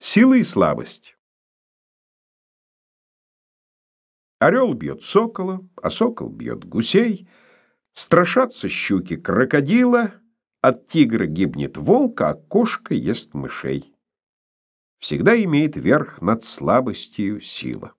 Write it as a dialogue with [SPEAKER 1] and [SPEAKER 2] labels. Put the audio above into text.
[SPEAKER 1] Сила и слабость. Орел бьет сокола, а сокол бьет гусей. Страшатся щуки крокодила, от тигра гибнет волк, а кошка ест мышей. Всегда имеет верх над слабостью сила.